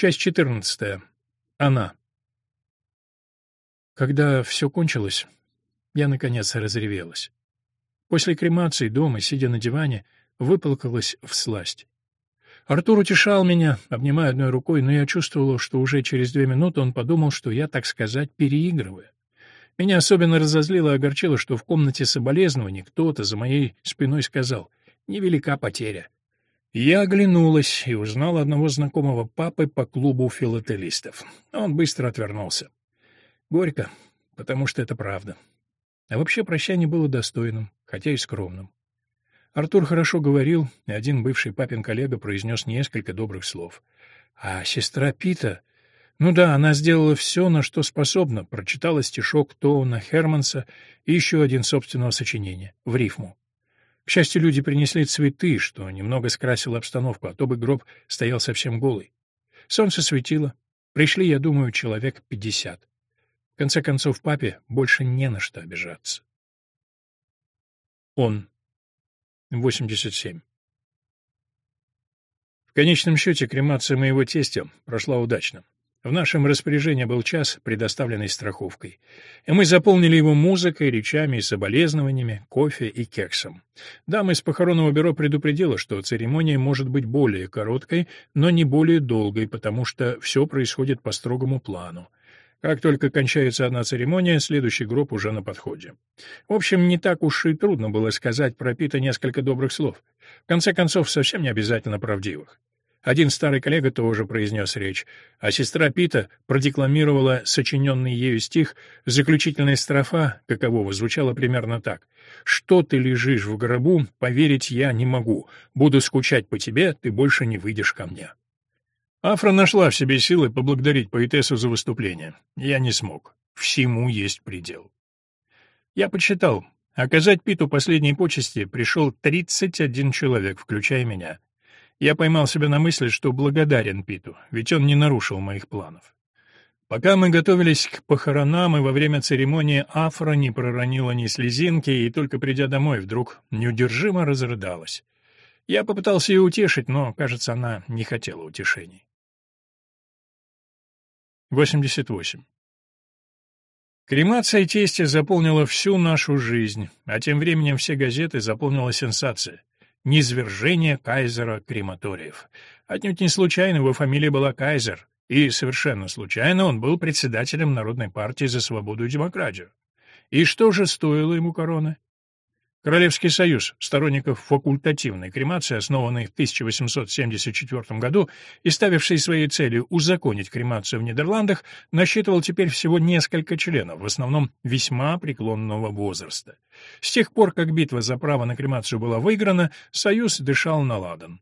Часть 14. Она. Когда все кончилось, я, наконец, разревелась. После кремации дома, сидя на диване, выплакалась в сласть. Артур утешал меня, обнимая одной рукой, но я чувствовала, что уже через две минуты он подумал, что я, так сказать, переигрываю. Меня особенно разозлило и огорчило, что в комнате соболезнований кто-то за моей спиной сказал «Невелика потеря». Я оглянулась и узнала одного знакомого папы по клубу филателистов. Он быстро отвернулся. Горько, потому что это правда. А вообще прощание было достойным, хотя и скромным. Артур хорошо говорил, и один бывший папин коллега произнес несколько добрых слов. А сестра Пита... Ну да, она сделала все, на что способна, прочитала стишок Тоуна Херманса и еще один собственного сочинения, в рифму. К счастью, люди принесли цветы, что немного скрасило обстановку, а то бы гроб стоял совсем голый. Солнце светило. Пришли, я думаю, человек пятьдесят. В конце концов, папе больше не на что обижаться. Он. 87. В конечном счете, кремация моего тестя прошла удачно. В нашем распоряжении был час, предоставленный страховкой, и мы заполнили его музыкой, речами и соболезнованиями, кофе и кексом. Дама из похоронного бюро предупредила, что церемония может быть более короткой, но не более долгой, потому что все происходит по строгому плану. Как только кончается одна церемония, следующий гроб уже на подходе. В общем, не так уж и трудно было сказать про Пита несколько добрых слов. В конце концов, совсем не обязательно правдивых. Один старый коллега тоже произнес речь, а сестра Пита продекламировала сочиненный ею стих, заключительная строфа, какового звучала примерно так. «Что ты лежишь в гробу, поверить я не могу. Буду скучать по тебе, ты больше не выйдешь ко мне». Афра нашла в себе силы поблагодарить поэтессу за выступление. Я не смог. Всему есть предел. Я подсчитал. Оказать Питу последние почести пришел 31 человек, включая меня. Я поймал себя на мысли, что благодарен Питу, ведь он не нарушил моих планов. Пока мы готовились к похоронам, и во время церемонии Афра не проронила ни слезинки, и только придя домой, вдруг неудержимо разрыдалась. Я попытался ее утешить, но, кажется, она не хотела утешений. 88. Кремация тестя заполнила всю нашу жизнь, а тем временем все газеты заполнила сенсация низвержение кайзера крематориев. Отнюдь не случайно его фамилия была Кайзер, и совершенно случайно он был председателем Народной партии за свободу и демократию. И что же стоило ему короны? Королевский союз сторонников факультативной кремации, основанный в 1874 году и ставивший своей целью узаконить кремацию в Нидерландах, насчитывал теперь всего несколько членов, в основном весьма преклонного возраста. С тех пор, как битва за право на кремацию была выиграна, союз дышал на ладан.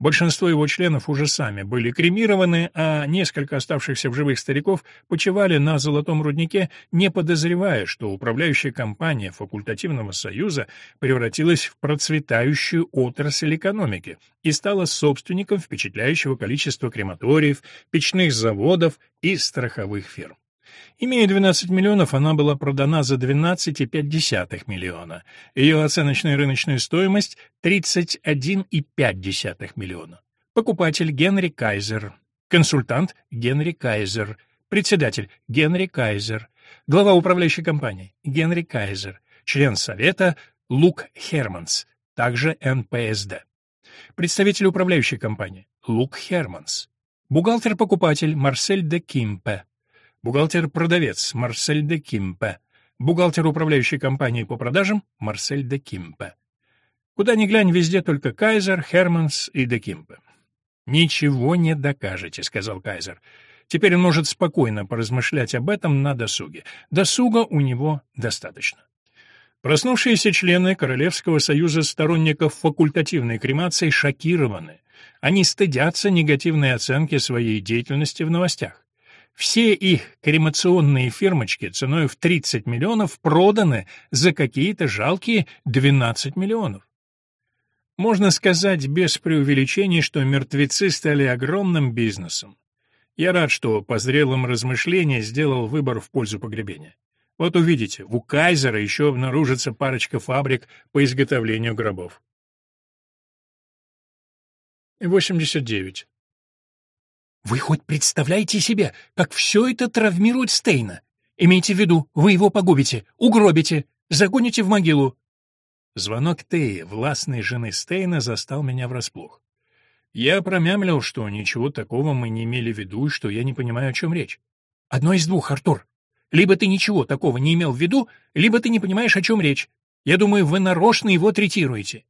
Большинство его членов уже сами были кремированы, а несколько оставшихся в живых стариков почивали на Золотом руднике, не подозревая, что управляющая компания факультативного союза превратилась в процветающую отрасль экономики и стала собственником впечатляющего количества крематориев, печных заводов и страховых фирм. Имея 12 миллионов, она была продана за 12,5 миллиона. Ее оценочная рыночная стоимость — 31,5 миллиона. Покупатель Генри Кайзер. Консультант Генри Кайзер. Председатель Генри Кайзер. Глава управляющей компании Генри Кайзер. Член совета Лук Херманс, также НПСД. Представитель управляющей компании Лук Херманс. Бухгалтер-покупатель Марсель де Кимпе. Бухгалтер-продавец Марсель де Кимпе. Бухгалтер управляющей компании по продажам Марсель де Кимпе. Куда ни глянь, везде только Кайзер, Херманс и де Кимпе. «Ничего не докажете», — сказал Кайзер. «Теперь он может спокойно поразмышлять об этом на досуге. Досуга у него достаточно». Проснувшиеся члены Королевского союза сторонников факультативной кремации шокированы. Они стыдятся негативной оценки своей деятельности в новостях. Все их кремационные фирмочки ценой в 30 миллионов проданы за какие-то жалкие 12 миллионов. Можно сказать без преувеличений, что мертвецы стали огромным бизнесом. Я рад, что по зрелым размышлениям сделал выбор в пользу погребения. Вот увидите, у Кайзера еще обнаружится парочка фабрик по изготовлению гробов. 89. Вы хоть представляете себе, как все это травмирует Стейна? Имейте в виду, вы его погубите, угробите, загоните в могилу. Звонок Теи, властной жены Стейна, застал меня врасплох. Я промямлил, что ничего такого мы не имели в виду и что я не понимаю, о чем речь. Одно из двух, Артур. Либо ты ничего такого не имел в виду, либо ты не понимаешь, о чем речь. Я думаю, вы нарочно его третируете.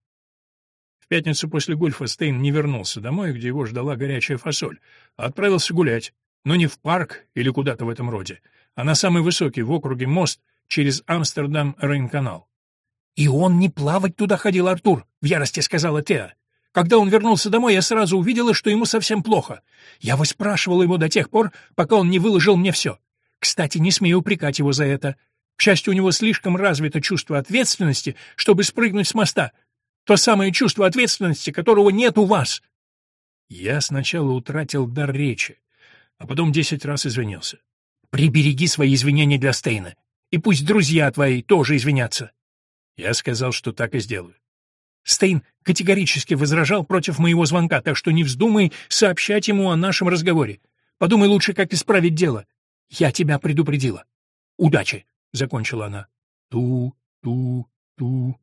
Пятницу после гольфа Стейн не вернулся домой, где его ждала горячая фасоль, а отправился гулять, но не в парк или куда-то в этом роде, а на самый высокий в округе мост через Амстердам-Рейн-канал. «И он не плавать туда ходил, Артур», — в ярости сказала Теа. Когда он вернулся домой, я сразу увидела, что ему совсем плохо. Я выспрашивала его до тех пор, пока он не выложил мне все. Кстати, не смею упрекать его за это. К счастью, у него слишком развито чувство ответственности, чтобы спрыгнуть с моста. То самое чувство ответственности, которого нет у вас. Я сначала утратил дар речи, а потом десять раз извинился. Прибереги свои извинения для Стейна, и пусть друзья твои тоже извинятся. Я сказал, что так и сделаю. Стейн категорически возражал против моего звонка, так что не вздумай сообщать ему о нашем разговоре. Подумай лучше, как исправить дело. Я тебя предупредила. Удачи, — закончила она. Ту, ту, ту.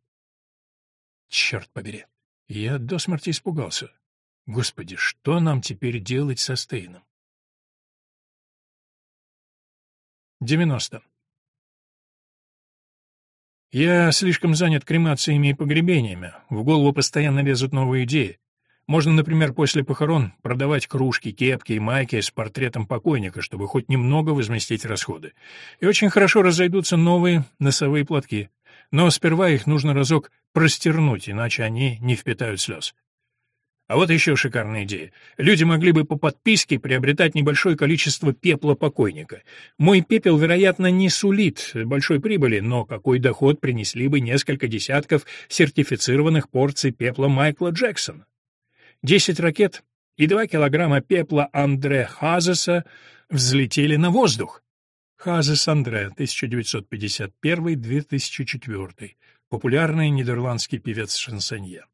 Черт побери. Я до смерти испугался. Господи, что нам теперь делать со Стейном? 90. Я слишком занят кремациями и погребениями. В голову постоянно лезут новые идеи. Можно, например, после похорон продавать кружки, кепки и майки с портретом покойника, чтобы хоть немного возместить расходы. И очень хорошо разойдутся новые носовые платки. Но сперва их нужно разок простернуть, иначе они не впитают слез. А вот еще шикарная идея. Люди могли бы по подписке приобретать небольшое количество пепла покойника. Мой пепел, вероятно, не сулит большой прибыли, но какой доход принесли бы несколько десятков сертифицированных порций пепла Майкла Джексона? Десять ракет и два килограмма пепла Андре Хазеса взлетели на воздух. Хазес Андре, 1951-2004, популярный нидерландский певец-шансонье.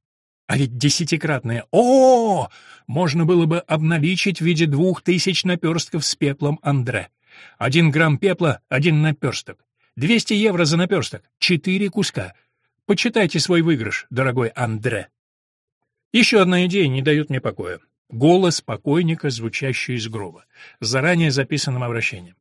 А ведь десятикратное «О!» можно было бы обналичить в виде двух тысяч наперстков с пеплом Андре. Один грамм пепла — один наперсток. Двести евро за наперсток — четыре куска. Почитайте свой выигрыш, дорогой Андре. Еще одна идея не дает мне покоя. Голос покойника, звучащий из гроба, заранее записанным обращением.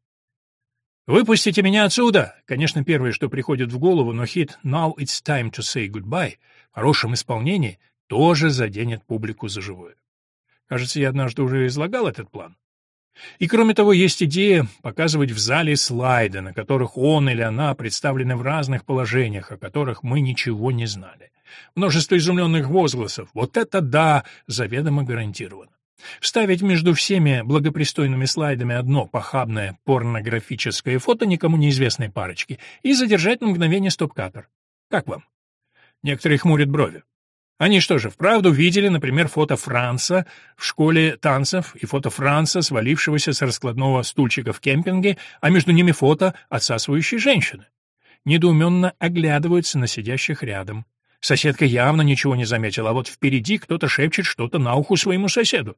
«Выпустите меня отсюда!» Конечно, первое, что приходит в голову, но хит «Now it's time to say goodbye» в хорошем исполнении — тоже заденет публику за живое. Кажется, я однажды уже излагал этот план. И кроме того, есть идея показывать в зале слайды, на которых он или она представлены в разных положениях, о которых мы ничего не знали. Множество изумленных возгласов «Вот это да!» заведомо гарантировано. Вставить между всеми благопристойными слайдами одно похабное порнографическое фото никому неизвестной парочки и задержать на мгновение стоп-кадр. Как вам? Некоторые хмурят брови. Они что же, вправду видели, например, фото Франца в школе танцев и фото Франца, свалившегося с раскладного стульчика в кемпинге, а между ними фото отсасывающей женщины? Недоуменно оглядываются на сидящих рядом. Соседка явно ничего не заметила, а вот впереди кто-то шепчет что-то на уху своему соседу.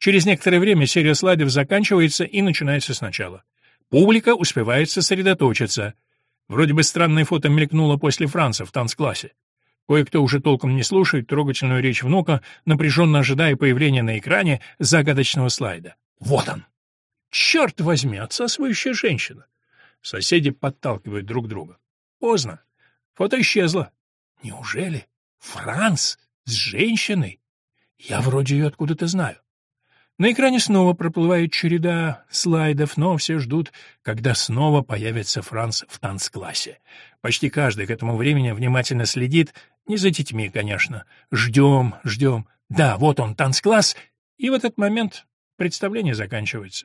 Через некоторое время серия слайдов заканчивается и начинается сначала. Публика успевает сосредоточиться. Вроде бы странное фото мелькнуло после Франца в танцклассе. Кое-кто уже толком не слушает трогательную речь внука, напряженно ожидая появления на экране загадочного слайда. Вот он! Черт возьми, отсасывающая женщина! Соседи подталкивают друг друга. Поздно. Фото исчезло. Неужели? Франц с женщиной? Я вроде ее откуда-то знаю. На экране снова проплывает череда слайдов, но все ждут, когда снова появится Франц в танцклассе. Почти каждый к этому времени внимательно следит, не за детьми, конечно. Ждем, ждем. Да, вот он, танцкласс, и в этот момент представление заканчивается.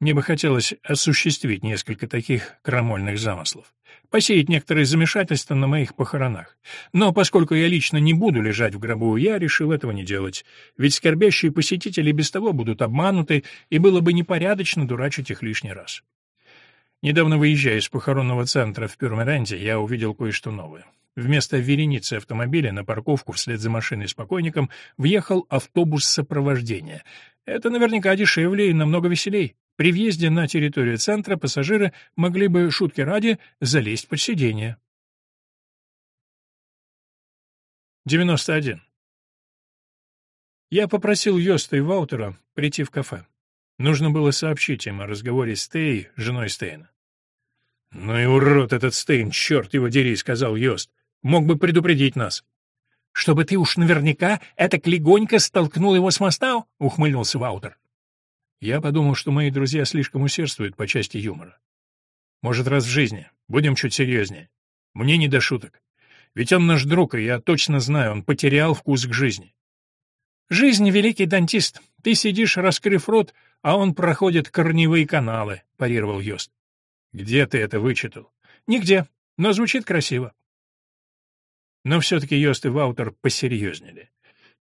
Мне бы хотелось осуществить несколько таких крамольных замыслов, посеять некоторые замешательства на моих похоронах. Но поскольку я лично не буду лежать в гробу, я решил этого не делать, ведь скорбящие посетители без того будут обмануты, и было бы непорядочно дурачить их лишний раз. Недавно выезжая из похоронного центра в Пюрмеренде, я увидел кое-что новое. Вместо вереницы автомобиля на парковку вслед за машиной с покойником въехал автобус сопровождения. Это наверняка дешевле и намного веселей. При въезде на территорию центра пассажиры могли бы, шутки ради, залезть под сиденье. 91. Я попросил Йоста и Ваутера прийти в кафе. Нужно было сообщить им о разговоре с Тей, женой Стейна. «Ну и урод этот Стейн, черт его дери», — сказал Йост. «Мог бы предупредить нас». «Чтобы ты уж наверняка это легонько столкнул его с моста?» — ухмыльнулся Ваутер. Я подумал, что мои друзья слишком усердствуют по части юмора. Может, раз в жизни. Будем чуть серьезнее. Мне не до шуток. Ведь он наш друг, и я точно знаю, он потерял вкус к жизни. «Жизнь — великий дантист. Ты сидишь, раскрыв рот, а он проходит корневые каналы», — парировал Йост. «Где ты это вычитал?» «Нигде, но звучит красиво». Но все-таки Йост и Ваутер посерьезнели.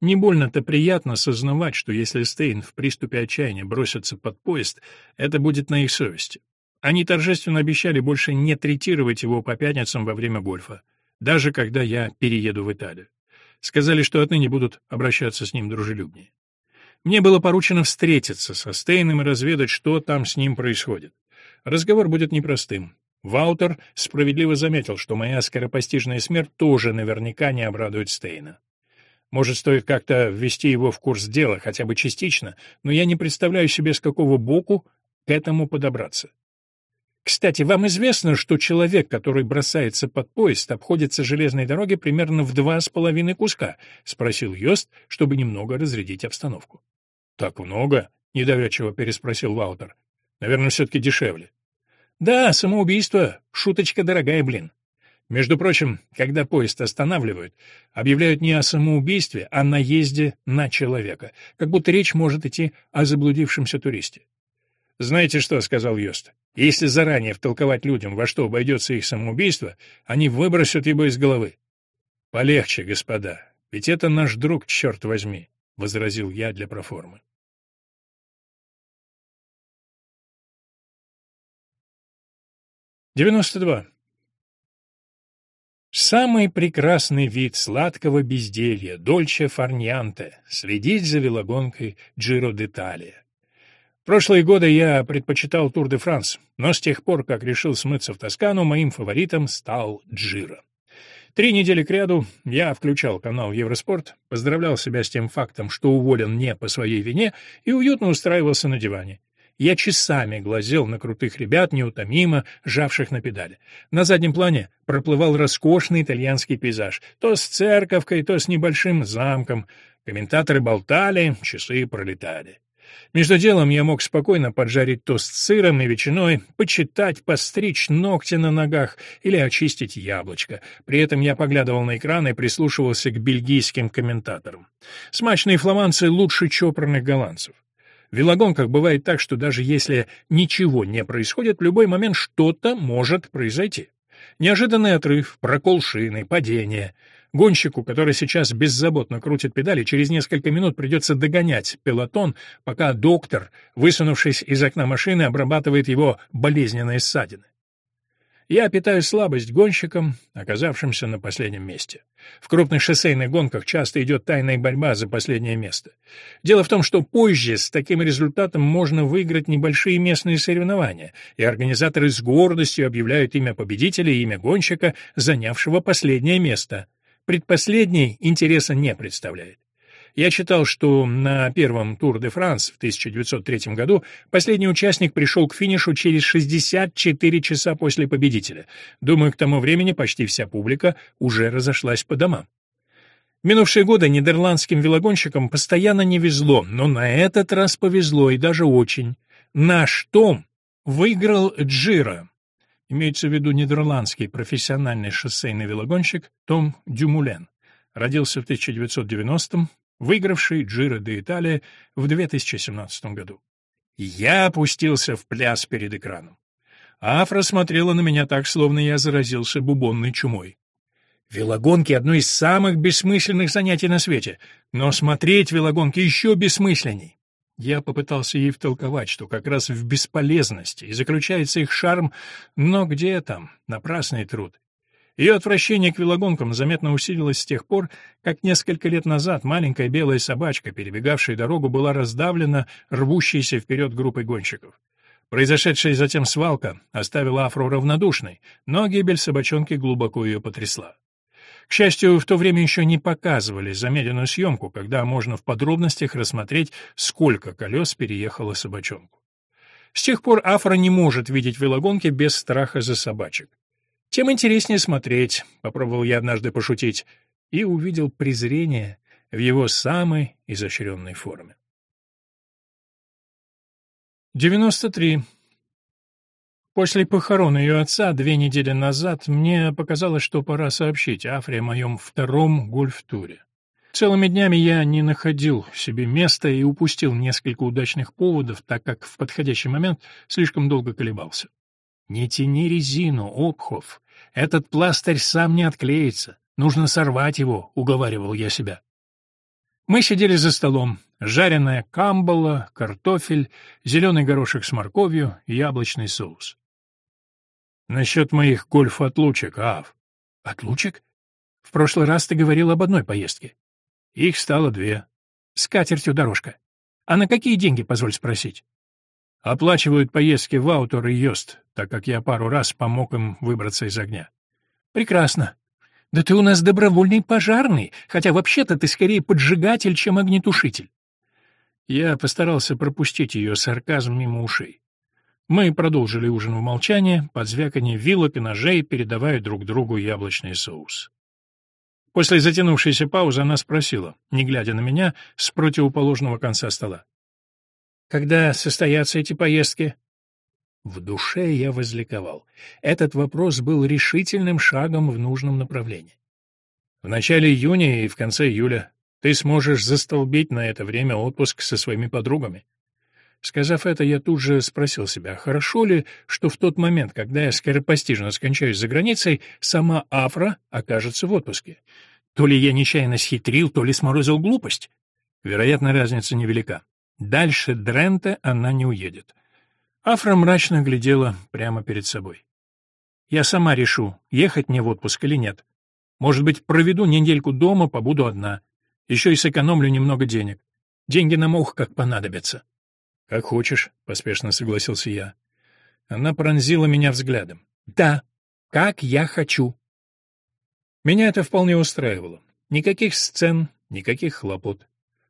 Не больно-то приятно сознавать, что если Стейн в приступе отчаяния бросится под поезд, это будет на их совести. Они торжественно обещали больше не третировать его по пятницам во время гольфа, даже когда я перееду в Италию. Сказали, что отныне будут обращаться с ним дружелюбнее. Мне было поручено встретиться со Стейном и разведать, что там с ним происходит. Разговор будет непростым. Ваутер справедливо заметил, что моя скоропостижная смерть тоже наверняка не обрадует Стейна. Может, стоит как-то ввести его в курс дела, хотя бы частично, но я не представляю себе, с какого боку к этому подобраться. Кстати, вам известно, что человек, который бросается под поезд, обходится железной дороге примерно в два с половиной куска? — спросил Йост, чтобы немного разрядить обстановку. — Так много? — недоверчиво переспросил Ваутер. — Наверное, все-таки дешевле. — Да, самоубийство. Шуточка дорогая, блин. Между прочим, когда поезд останавливают, объявляют не о самоубийстве, а наезде на человека, как будто речь может идти о заблудившемся туристе. «Знаете что?» — сказал Йост. «Если заранее втолковать людям, во что обойдется их самоубийство, они выбросят его из головы». «Полегче, господа, ведь это наш друг, черт возьми», — возразил я для проформы. Девяносто два. Самый прекрасный вид сладкого безделья, дольче фарньянте, следить за велогонкой Джиро d'Italia. Прошлые годы я предпочитал Тур де Франс, но с тех пор, как решил смыться в Тоскану, моим фаворитом стал Джиро. Три недели кряду я включал канал Евроспорт, поздравлял себя с тем фактом, что уволен не по своей вине, и уютно устраивался на диване. Я часами глазел на крутых ребят, неутомимо жавших на педали. На заднем плане проплывал роскошный итальянский пейзаж, то с церковкой, то с небольшим замком. Комментаторы болтали, часы пролетали. Между делом я мог спокойно поджарить тост с сыром и ветчиной, почитать, постричь ногти на ногах или очистить яблочко. При этом я поглядывал на экран и прислушивался к бельгийским комментаторам. Смачные фламандцы лучше чопорных голландцев. В велогонках бывает так, что даже если ничего не происходит, в любой момент что-то может произойти. Неожиданный отрыв, прокол шины, падение. Гонщику, который сейчас беззаботно крутит педали, через несколько минут придется догонять пелотон, пока доктор, высунувшись из окна машины, обрабатывает его болезненные ссадины. Я питаю слабость гонщикам, оказавшимся на последнем месте. В крупных шоссейных гонках часто идет тайная борьба за последнее место. Дело в том, что позже с таким результатом можно выиграть небольшие местные соревнования, и организаторы с гордостью объявляют имя победителя и имя гонщика, занявшего последнее место. Предпоследний интереса не представляет. Я читал, что на первом Тур де Франс в 1903 году последний участник пришел к финишу через 64 часа после победителя. Думаю, к тому времени почти вся публика уже разошлась по домам. Минувшие годы нидерландским велогонщикам постоянно не везло, но на этот раз повезло и даже очень. Наш Том выиграл Джира. Имеется в виду нидерландский профессиональный шоссейный велогонщик Том Дюмулен. Родился в 1990-м, выигравший Джиро де Италия в 2017 году. Я опустился в пляс перед экраном. Афра смотрела на меня так, словно я заразился бубонной чумой. Велогонки — одно из самых бессмысленных занятий на свете, но смотреть велогонки еще бессмысленней. Я попытался ей втолковать, что как раз в бесполезности и заключается их шарм, но где там, напрасный труд. Ее отвращение к велогонкам заметно усилилось с тех пор, как несколько лет назад маленькая белая собачка, перебегавшая дорогу, была раздавлена рвущейся вперед группой гонщиков. Произошедшая затем свалка оставила Афру равнодушной, но гибель собачонки глубоко ее потрясла. К счастью, в то время еще не показывали замедленную съемку, когда можно в подробностях рассмотреть, сколько колес переехало собачонку. С тех пор Афра не может видеть велогонки без страха за собачек. Тем интереснее смотреть, попробовал я однажды пошутить, и увидел презрение в его самой изощренной форме. 93. После похорон ее отца две недели назад мне показалось, что пора сообщить Афре о моем втором гольф-туре. Целыми днями я не находил себе места и упустил несколько удачных поводов, так как в подходящий момент слишком долго колебался. «Не тяни резину, Обхов. Этот пластырь сам не отклеится. Нужно сорвать его», — уговаривал я себя. Мы сидели за столом. Жареная камбала, картофель, зеленый горошек с морковью, яблочный соус. «Насчет моих гольф-отлучек, Ав». «Отлучек? В прошлый раз ты говорил об одной поездке». «Их стало две». «С катертью дорожка. А на какие деньги, позволь спросить?» Оплачивают поездки в Аутор и Йост, так как я пару раз помог им выбраться из огня. Прекрасно. Да ты у нас добровольный пожарный, хотя вообще-то ты скорее поджигатель, чем огнетушитель. Я постарался пропустить ее сарказм мимо ушей. Мы продолжили ужин в молчании, под звяканье вилок и ножей, передавая друг другу яблочный соус. После затянувшейся паузы она спросила, не глядя на меня, с противоположного конца стола. Когда состоятся эти поездки? В душе я возликовал. Этот вопрос был решительным шагом в нужном направлении. В начале июня и в конце июля ты сможешь застолбить на это время отпуск со своими подругами. Сказав это, я тут же спросил себя, хорошо ли, что в тот момент, когда я скоропостижно скончаюсь за границей, сама Афра окажется в отпуске. То ли я нечаянно схитрил, то ли сморозил глупость. Вероятно, разница невелика. Дальше Дрента она не уедет. Афра мрачно глядела прямо перед собой. «Я сама решу, ехать мне в отпуск или нет. Может быть, проведу недельку дома, побуду одна. Еще и сэкономлю немного денег. Деньги на мох как понадобятся». «Как хочешь», — поспешно согласился я. Она пронзила меня взглядом. «Да, как я хочу». Меня это вполне устраивало. Никаких сцен, никаких хлопот.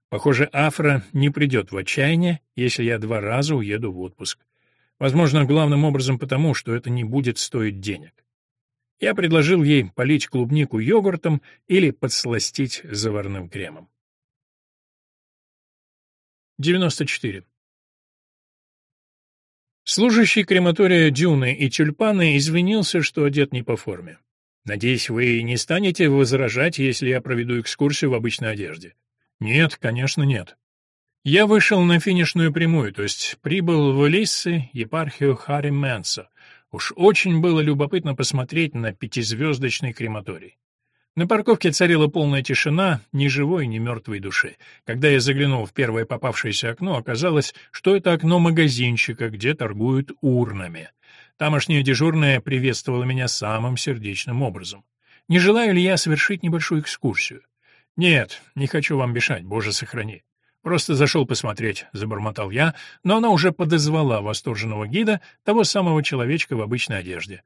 Похоже, Афра не придет в отчаяние, если я два раза уеду в отпуск. Возможно, главным образом потому, что это не будет стоить денег. Я предложил ей полить клубнику йогуртом или подсластить заварным кремом. 94. Служащий крематория Дюны и Тюльпаны извинился, что одет не по форме. «Надеюсь, вы не станете возражать, если я проведу экскурсию в обычной одежде. Нет, конечно, нет. Я вышел на финишную прямую, то есть прибыл в Элиссы, епархию Харри Мэнса. Уж очень было любопытно посмотреть на пятизвездочный крематорий. На парковке царила полная тишина, ни живой, ни мертвой души. Когда я заглянул в первое попавшееся окно, оказалось, что это окно магазинчика, где торгуют урнами. Тамошняя дежурная приветствовала меня самым сердечным образом. Не желаю ли я совершить небольшую экскурсию? «Нет, не хочу вам мешать, боже сохрани. Просто зашел посмотреть», — забормотал я, но она уже подозвала восторженного гида, того самого человечка в обычной одежде.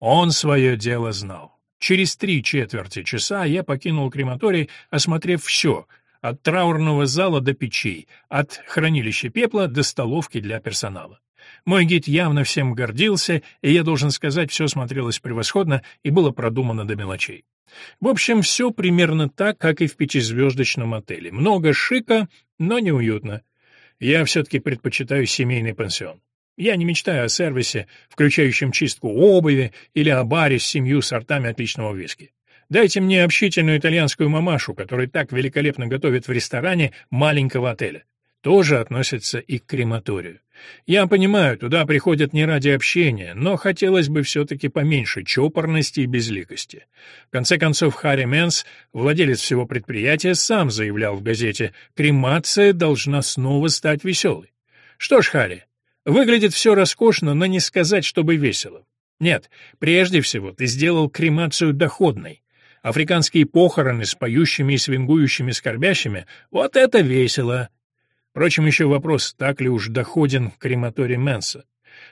Он свое дело знал. Через три четверти часа я покинул крематорий, осмотрев все — от траурного зала до печей, от хранилища пепла до столовки для персонала. Мой гид явно всем гордился, и я должен сказать, все смотрелось превосходно и было продумано до мелочей. В общем, все примерно так, как и в пятизвездочном отеле. Много шика, но неуютно. Я все-таки предпочитаю семейный пансион. Я не мечтаю о сервисе, включающем чистку обуви, или о баре с семью сортами отличного виски. Дайте мне общительную итальянскую мамашу, которая так великолепно готовит в ресторане маленького отеля тоже относится и к крематорию. Я понимаю, туда приходят не ради общения, но хотелось бы все-таки поменьше чопорности и безликости. В конце концов, Харри Мэнс, владелец всего предприятия, сам заявлял в газете, кремация должна снова стать веселой. Что ж, Харри, выглядит все роскошно, но не сказать, чтобы весело. Нет, прежде всего ты сделал кремацию доходной. Африканские похороны с поющими и свингующими скорбящими — вот это весело. Впрочем, еще вопрос, так ли уж доходен крематорий Мэнса.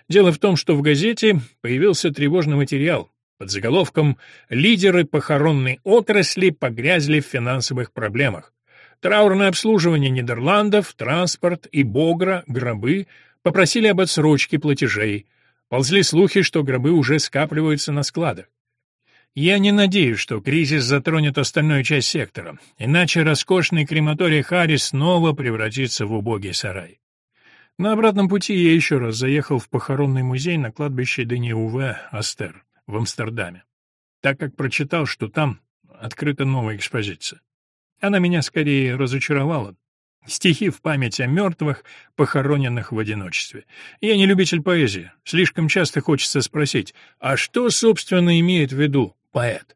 Дело в том, что в газете появился тревожный материал под заголовком «Лидеры похоронной отрасли погрязли в финансовых проблемах». Траурное обслуживание Нидерландов, транспорт и Богра, гробы попросили об отсрочке платежей. Ползли слухи, что гробы уже скапливаются на складах. Я не надеюсь, что кризис затронет остальную часть сектора, иначе роскошный крематорий Харрис снова превратится в убогий сарай. На обратном пути я еще раз заехал в похоронный музей на кладбище Дени-Уве Астер в Амстердаме, так как прочитал, что там открыта новая экспозиция. Она меня скорее разочаровала. Стихи в память о мертвых, похороненных в одиночестве. Я не любитель поэзии. Слишком часто хочется спросить, а что, собственно, имеет в виду by it.